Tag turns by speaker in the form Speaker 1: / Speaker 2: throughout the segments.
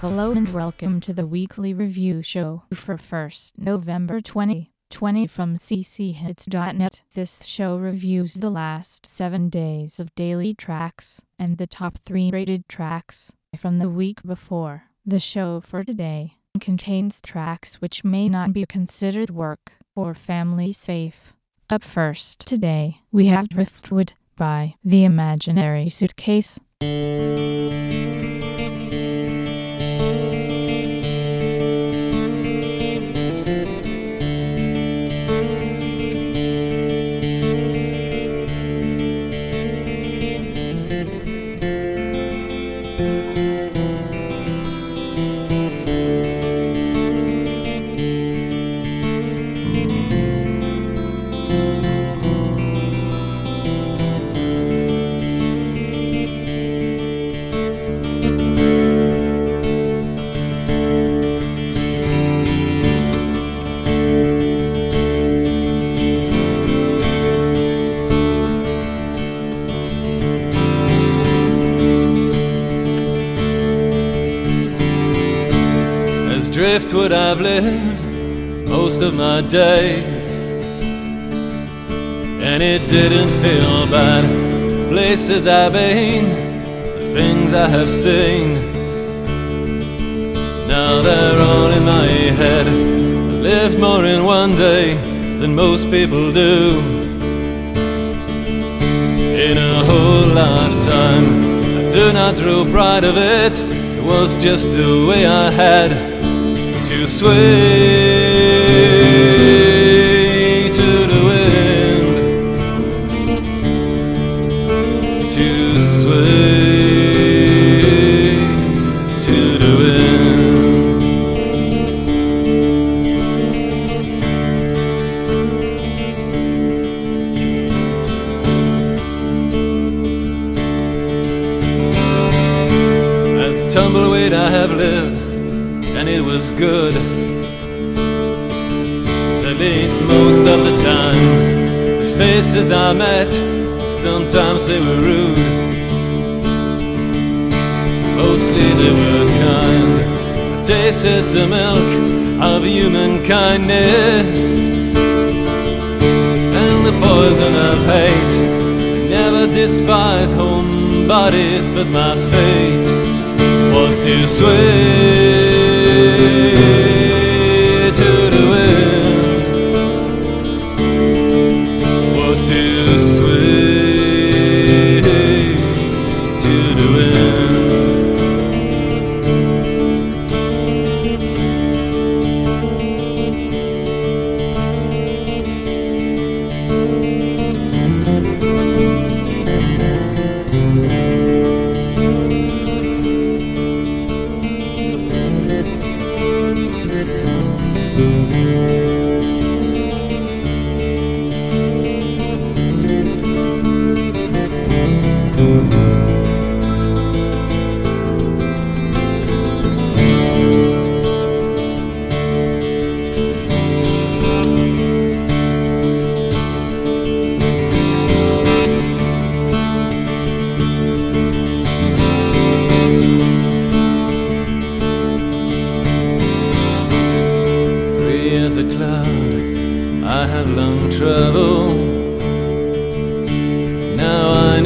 Speaker 1: Hello and welcome to the weekly review show for 1st November 2020 from cchits.net. This show reviews the last 7 days of daily tracks and the top 3 rated tracks from the week before. The show for today contains tracks which may not be considered work or family safe. Up first today, we have Driftwood by The Imaginary Suitcase.
Speaker 2: Driftwood I've lived most of my days, and it didn't feel bad. Places I've been, the things I have seen, now they're all in my head. I lived more in one day than most people do. In a whole lifetime, I do not draw pride of it. It was just the way I had to sway to the wind, to sway to the wind. As tumbleweed I have lived, and it was good. Of the time, the faces I met, sometimes they were rude. Mostly they were kind. I tasted the milk of human kindness and the poison of hate. I Never despised homebodies, but my fate was to sway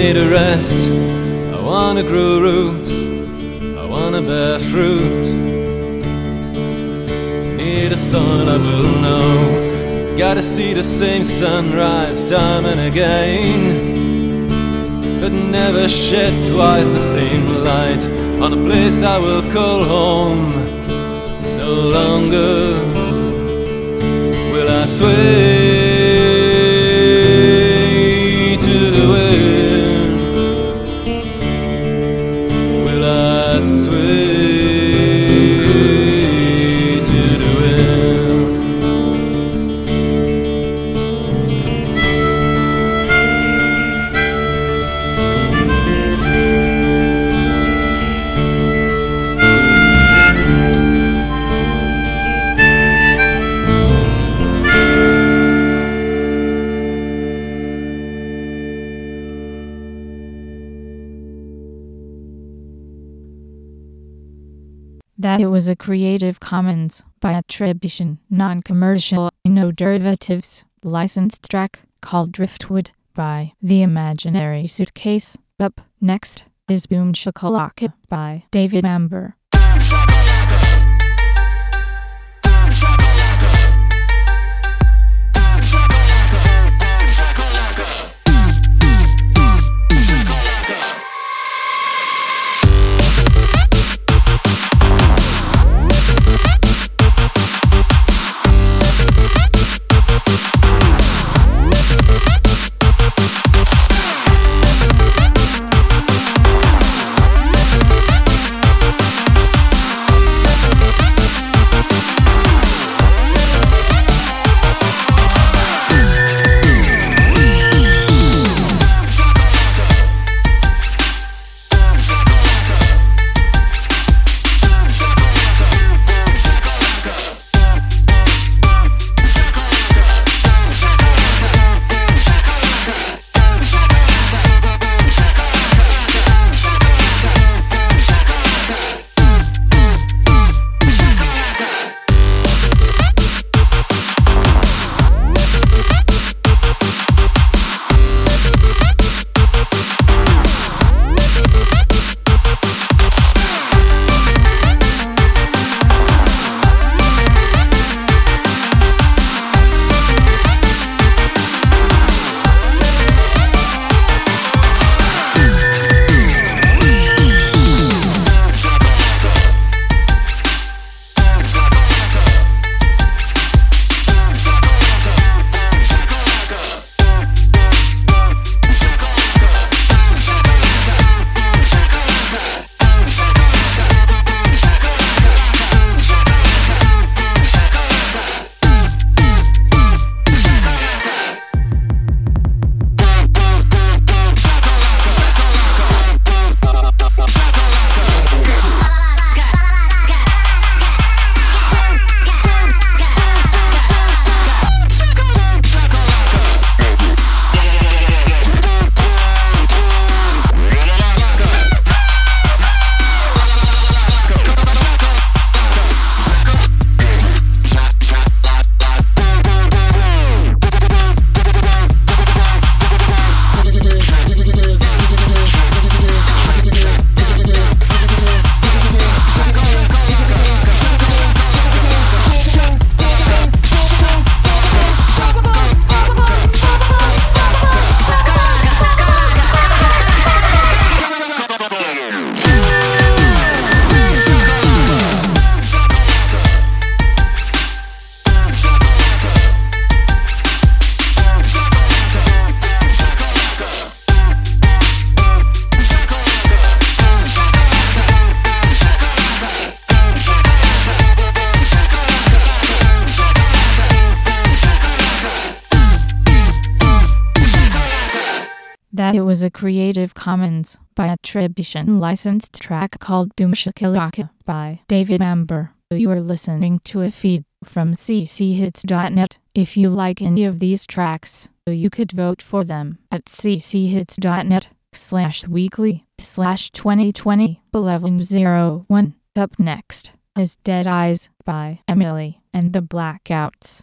Speaker 2: need a rest. I wanna grow roots. I wanna bear fruit. Need a sun I will know. Gotta see the same sunrise time and again. But never shed twice the same light on a place I will call home. No longer will I sway
Speaker 1: was a Creative Commons by attribution, non-commercial, no derivatives, licensed track called Driftwood by The Imaginary Suitcase. Up next is Boom Shakalaka by David Amber. Creative Commons by attribution licensed track called Boom Shakalaka by David Amber. You are listening to a feed from cchits.net. If you like any of these tracks, you could vote for them at cchits.net slash weekly slash 2020 1101. Up next is Dead Eyes by Emily and the Blackouts.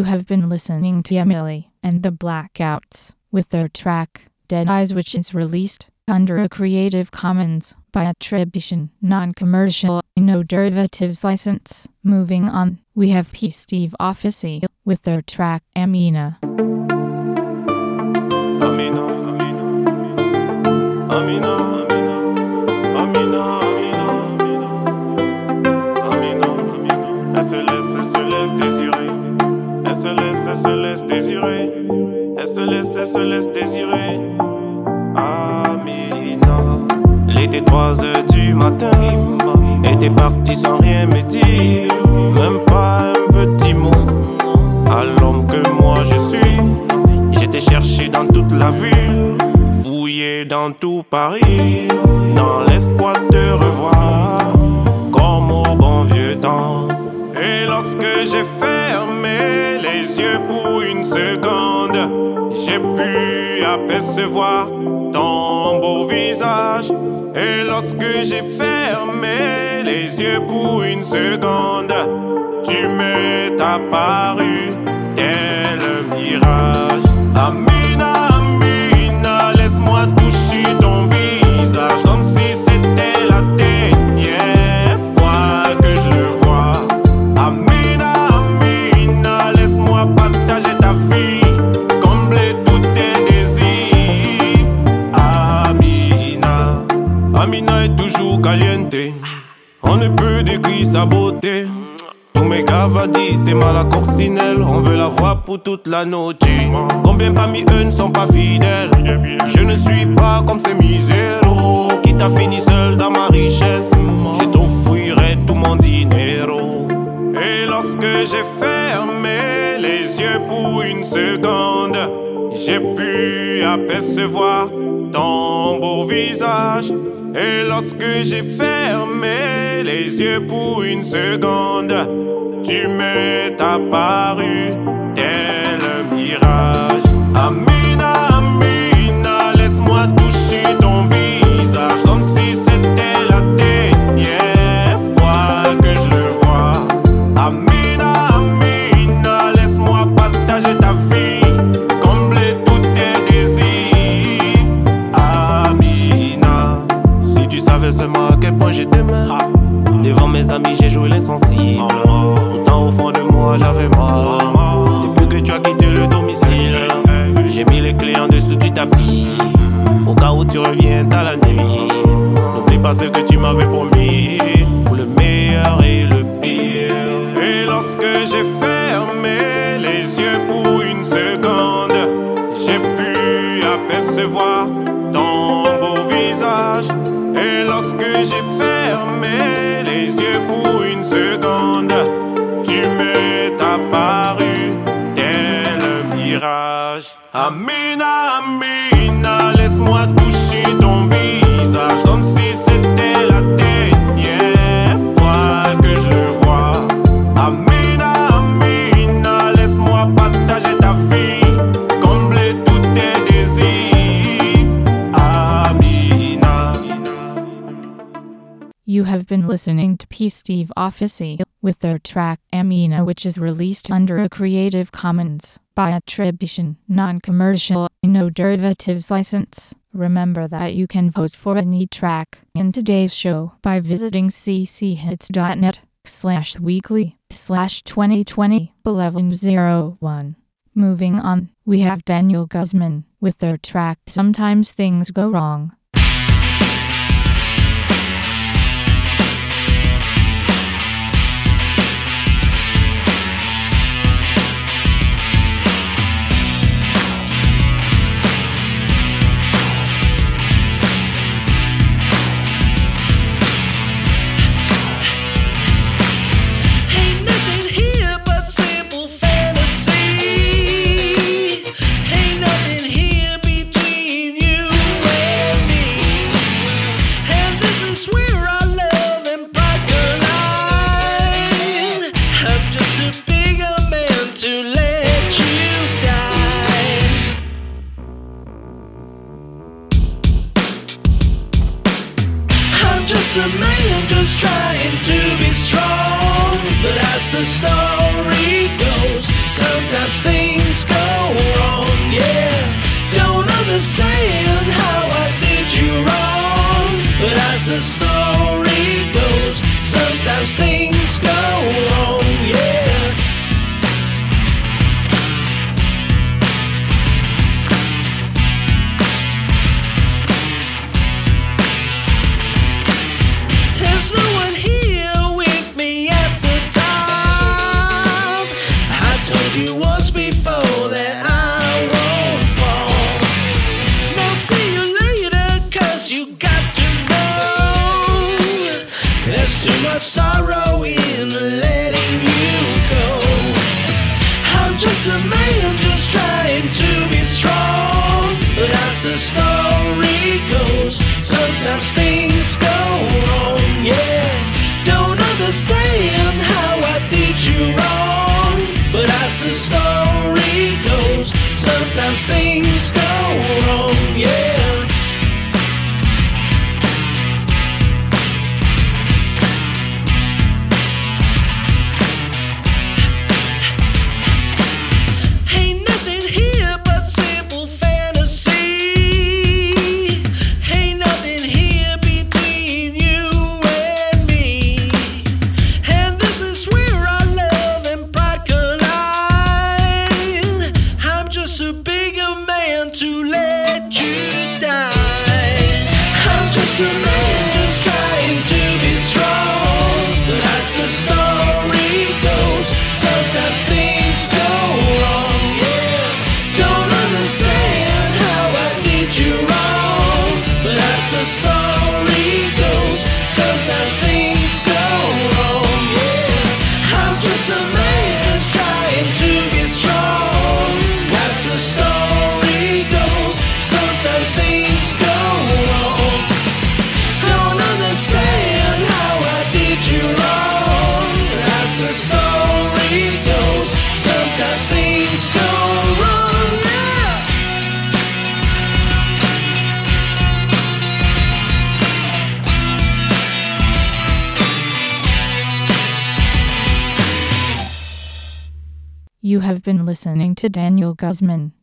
Speaker 1: You have been listening to Emily and the Blackouts with their track Dead Eyes which is released under a Creative Commons by attribution, non-commercial, no derivatives license. Moving on, we have P. Steve Officy with their track Amina.
Speaker 3: Amina, Amina, Amina, se laisse, elle se laisse désirer. Elle se laisse, elle se laisse désirer. Amina. Il était 3 heures du matin. Et t'es parti sans rien me dire. Même pas un petit mot. À l'homme que moi je suis. J'étais cherché dans toute la ville. Fouillé dans tout Paris. J'ai pu apercevoir ton beau visage. Et lorsque j'ai fermé les yeux pour une seconde, tu m'es apparu tel un mirage. Ne peut décrire sa beauté. Tous mes gavadis, t'es mal à coccinelle. On veut la voir pour toute la nuit. Combien parmi eux ne sont pas fidèles? Je ne suis pas comme ces miséros qui t'a fini seul dans ma richesse. Je t'offrirai tout mon dinero. Et lorsque j'ai fermé les yeux pour une seconde, j'ai pu apercevoir ton beau visage. Et lorsque j'ai fermé les yeux pour une seconde, tu m'es apparu passé que tu m'avais promis.
Speaker 1: Listening to P. Steve Officy with their track Amina which is released under a Creative Commons by attribution, non-commercial, no derivatives license. Remember that you can vote for any track in today's show by visiting cchits.net slash weekly slash 2020 1101. Moving on, we have Daniel Guzman with their track Sometimes Things Go Wrong.
Speaker 4: I'm just a man just trying to be strong. But as the story goes, sometimes things go wrong, yeah. Don't understand how I did you wrong. But as the story goes, sometimes things go wrong.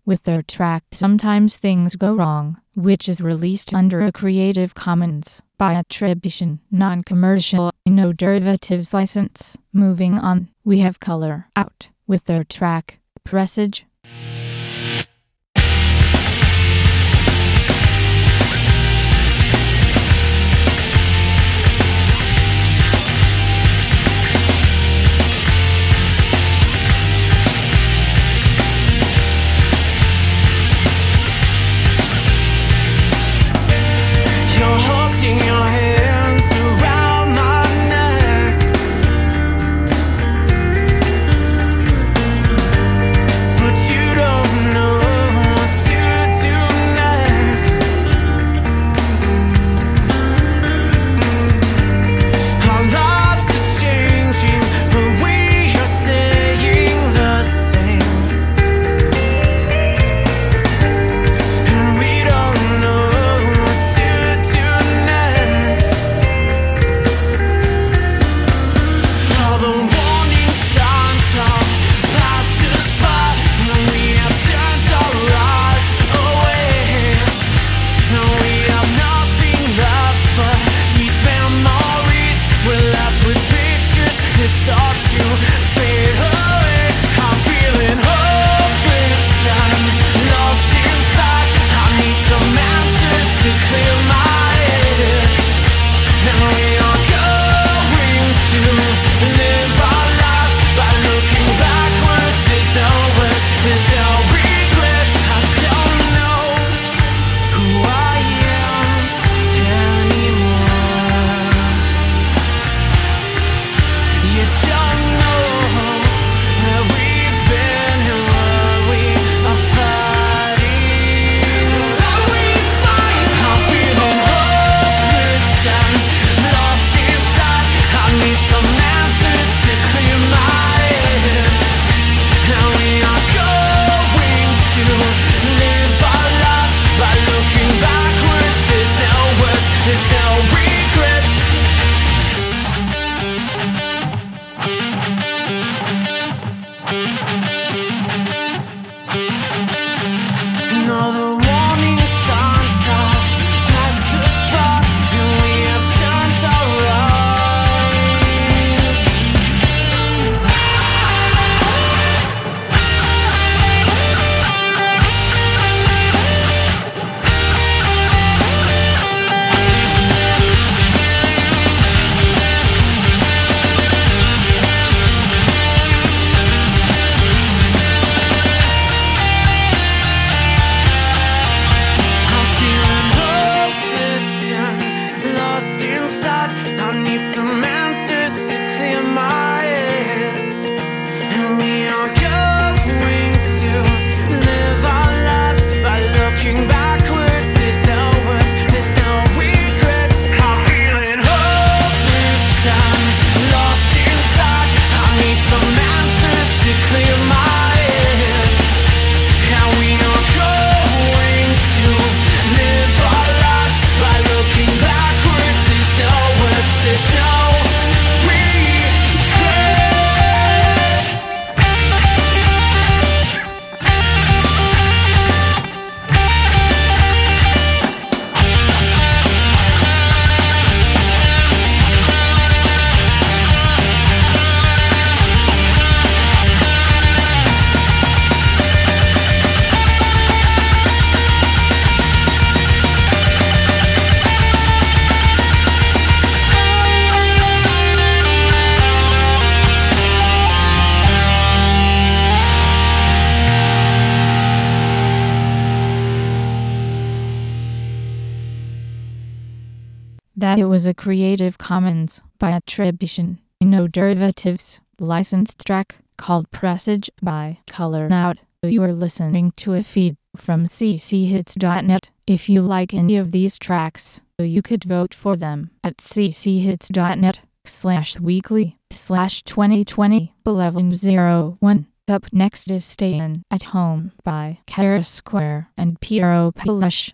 Speaker 4: with
Speaker 1: their track Sometimes Things Go Wrong, which is released under a Creative Commons by attribution, non-commercial, no derivatives license. Moving on, we have Color Out with their track Presage.
Speaker 5: Was a Creative Commons by attribution, no derivatives, licensed track called Presage by Color Out. You are listening to a feed from cchits.net. If you like any of these tracks, you could vote for them at cchits.net slash weekly slash 2020 1101. Up next is Stayin' at Home by Kara Square and Piero Peluche.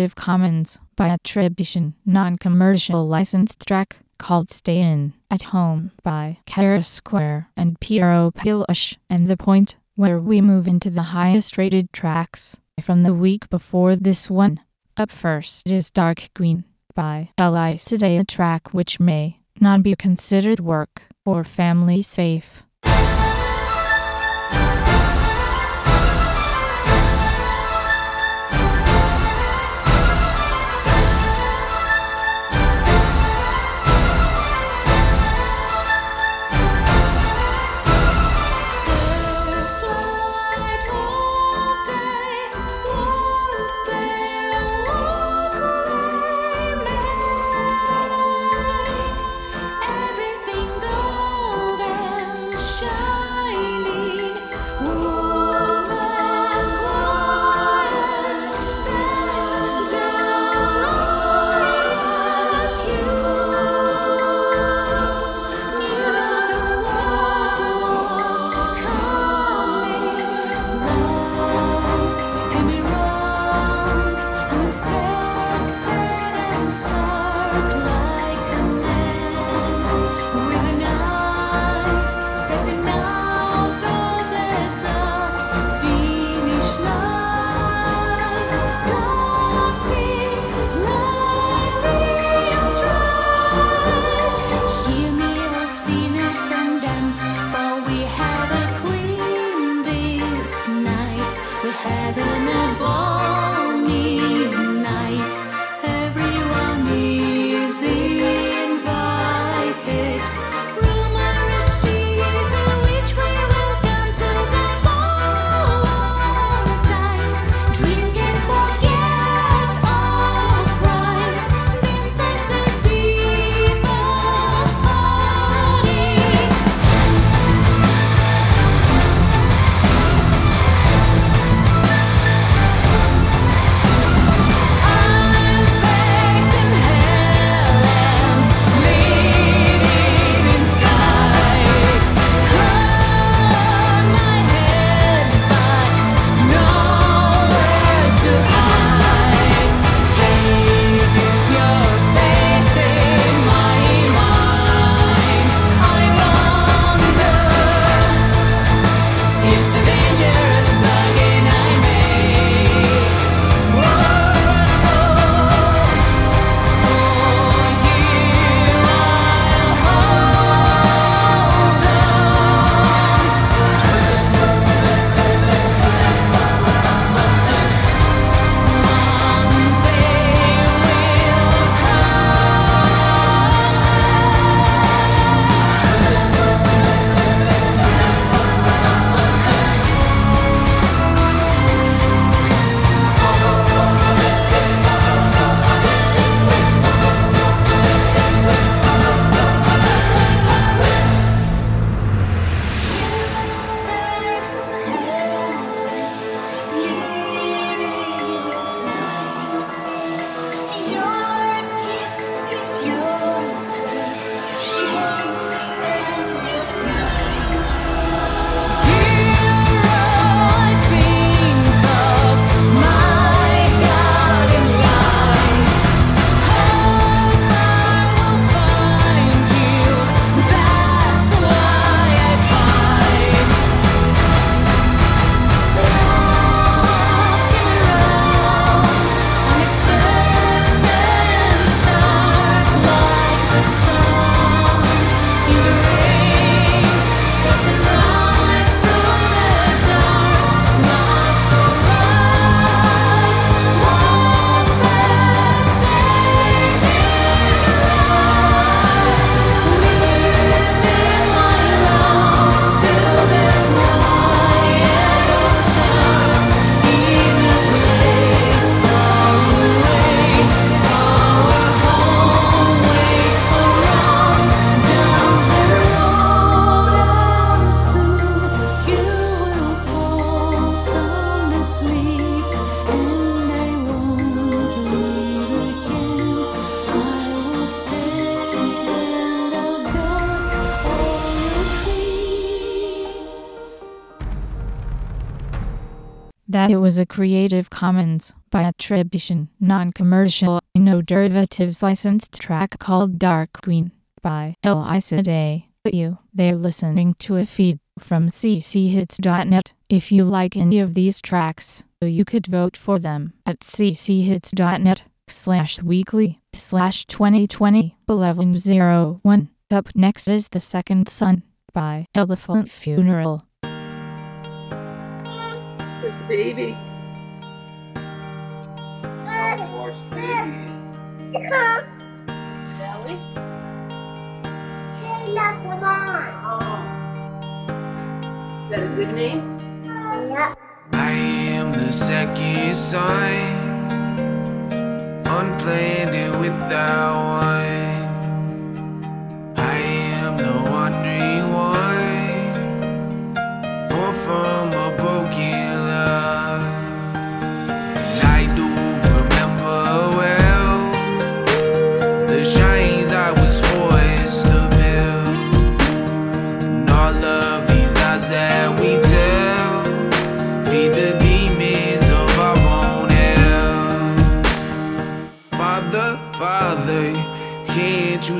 Speaker 5: Creative Commons by attribution, non-commercial licensed track called Stay In at Home by Kara Square and Piero Peluche, and the point where we move into the highest rated tracks from the week before this one. Up first is Dark Green by Elicide, a track which may not be considered work or family safe.
Speaker 1: Was a Creative Commons by attribution, non-commercial, no derivatives licensed track called Dark Queen by L.I.C.D.A. You, they're listening to a feed from cchits.net. If you like any of these tracks, you could vote for them at cchits.net slash weekly slash 2020 1101. Up next is The Second Son by Elephant Funeral.
Speaker 6: Baby. Is that a good name?
Speaker 4: I am the second son, unplanned and without one.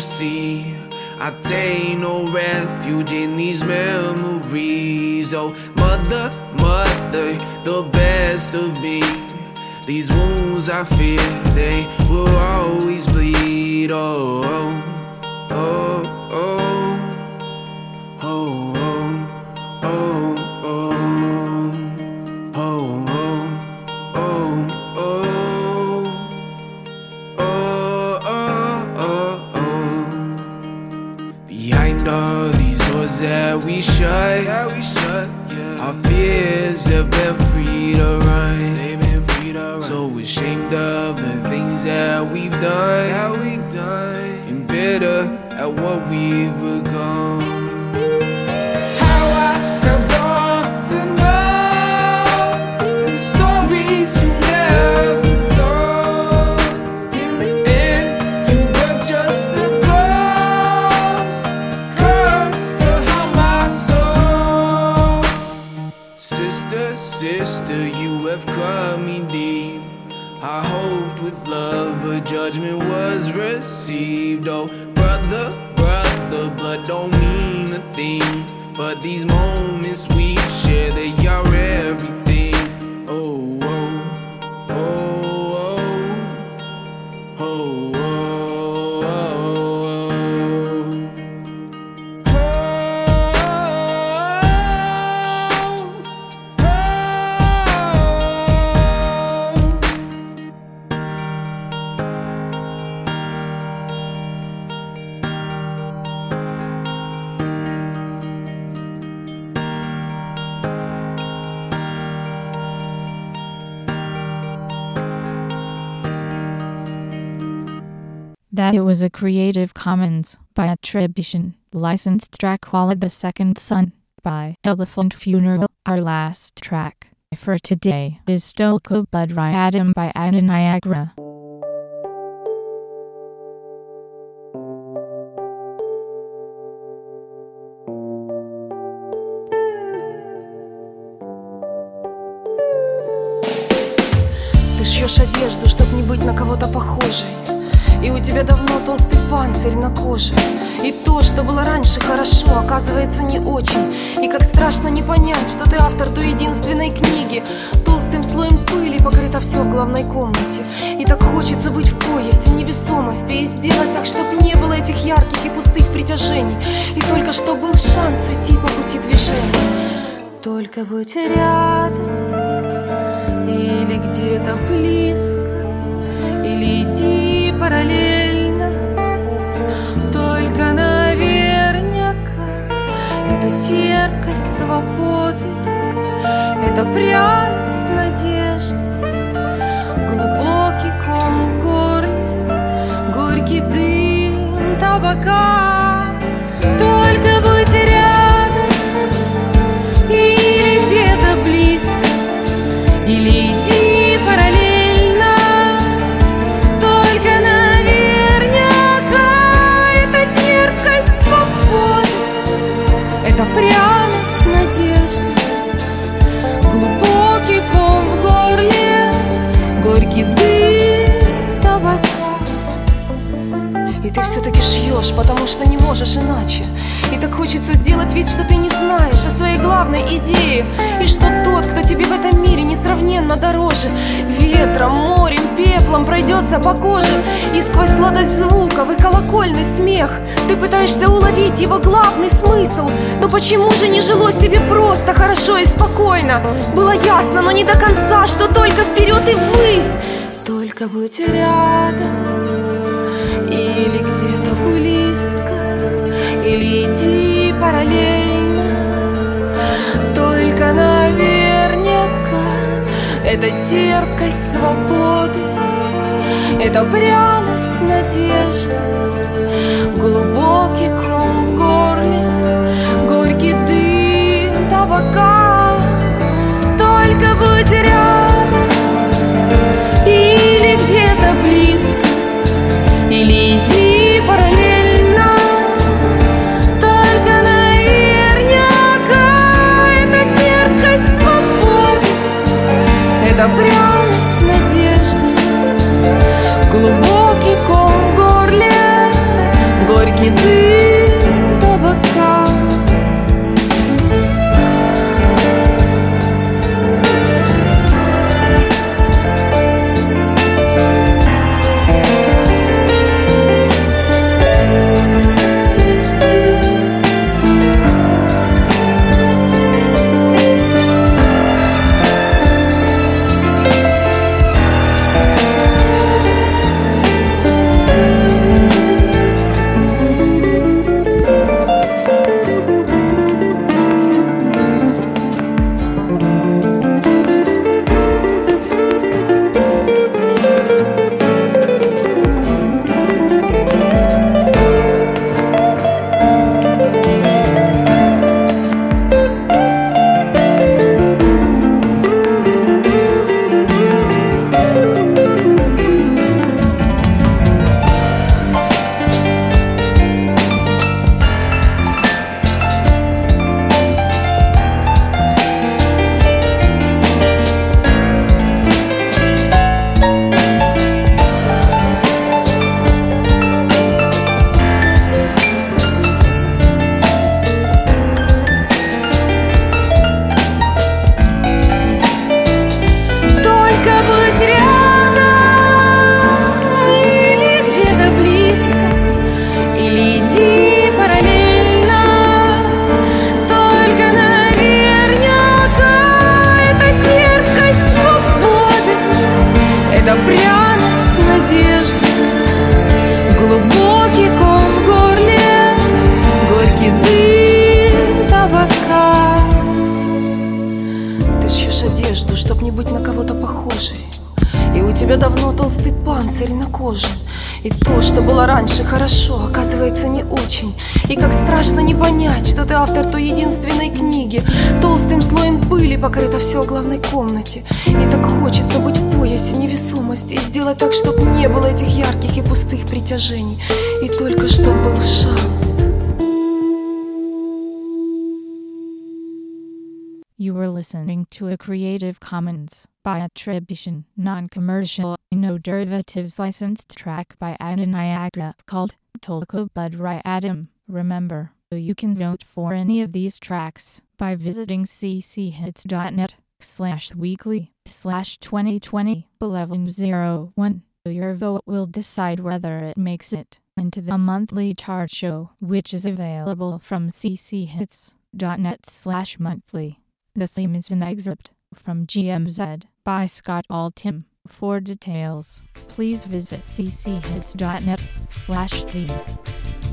Speaker 4: See? I take no refuge in these memories. Oh, Mother, Mother, the best of me. These wounds I fear they will always bleed. Oh, oh, we shut, that we shut, yeah. Our fears have been free to run. They've been free to run. So ashamed of the things that we've done, that we've done, and bitter at what we've become. But these moments
Speaker 1: That it was a Creative Commons by attribution, licensed track called The Second Son by Elephant Funeral. Our last track for today is Stolko Budry Adam by Ada Niagara.
Speaker 7: Ты шьешь одежду, чтоб не быть на кого-то похожей И у тебя давно толстый панцирь на коже. И то, что было раньше хорошо, оказывается не очень. И как страшно не понять, что ты автор той единственной книги. Толстым слоем пыли покрыто все в главной комнате. И так хочется быть в поясе невесомости И сделать так, чтоб не было этих ярких и пустых притяжений. И только что был шанс идти по пути движения. Только будь рядом или где-то близко, или иди параллельно. Только наверняка это терпкость свободы, это пряность надежды, глубокий ком в горле, горький дым табака. И ты все-таки шьешь, потому что не можешь иначе. И так хочется сделать вид, что ты не знаешь о своей главной идее. И что тот, кто тебе в этом мире несравненно дороже. Ветром, морем, пеплом пройдется по коже. И сквозь сладость звуков и колокольный смех Ты пытаешься уловить его главный смысл. Но почему же не жилось тебе просто, хорошо и спокойно? Было ясно, но не до конца, что только вперед и ввысь. Только будь рядом или параллельно. Только наверняка это терпкость свободы, это пряность надежды, глубокий Это Все в главной комнате И так хочется быть в поясе невесомости И сделать так, чтоб не было этих ярких и пустых притяжений И только чтоб был шанс
Speaker 1: You were listening to a Creative Commons by attribution, non-commercial, no derivatives licensed track by Ada Niagara called Tolko Budry Adam. Remember, you can vote for any of these tracks by visiting cchits.net slash weekly slash 2020 1101. Your vote will decide whether it makes it into the monthly chart show, which is available from cchits.net slash monthly. The theme is an excerpt from GMZ by Scott Altham. For details, please visit cchits.net slash theme.